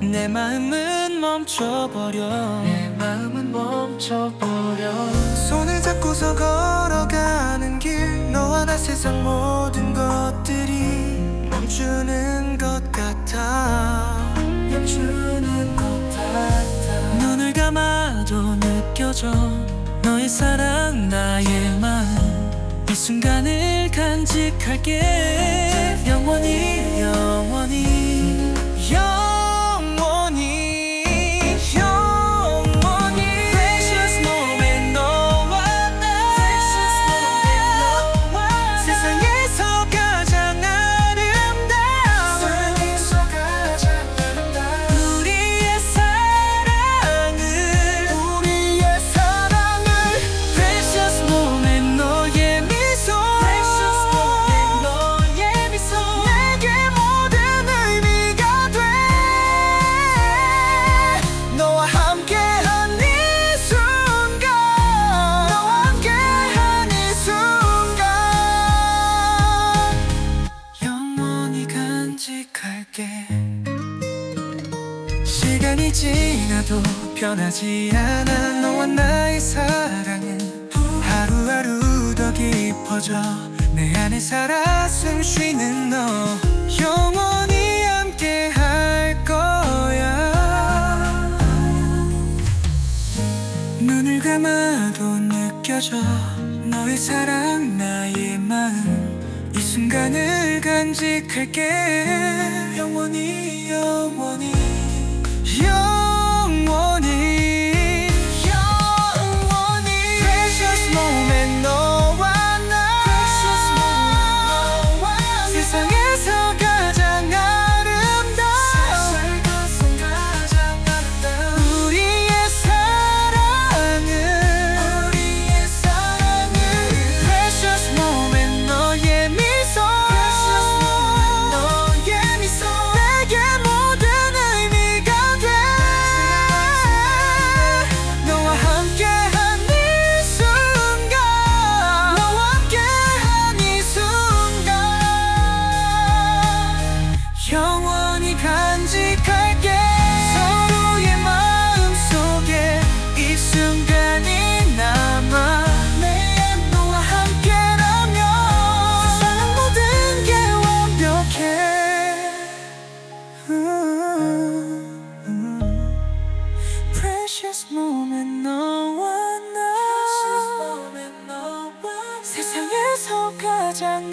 내 마음은 멈춰버려. 내 마음은 멈춰버려. 손을 잡고서 걸어가는 길 너와 나 세상 모든 것들이 멈추는 것 같아. 멈추는 것 같아. 눈을 감아도 느껴져 너의 사랑 나의 마음 이 순간을 간직할게. 영원히 할게 시간이 지나도 변하지 않아. 너와 나의 사랑은 하루하루 더 깊어져 내 안에 살아 숨 쉬는 너. 영원히 함께 할 거야. 눈을 감아도 느껴져 너의 사랑 나의 마음. 이 순간을 간직할게 영원히 영원히 간직할게 서로의 마음 속에 이 순간이 남아 내일 너와 함께라면 세상 모든 게 완벽해 음, 음. Precious moment 너와 나 세상에서 가장